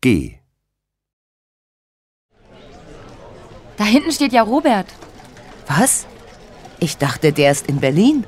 G. Da hinten steht ja Robert. Was? Ich dachte, der ist in Berlin.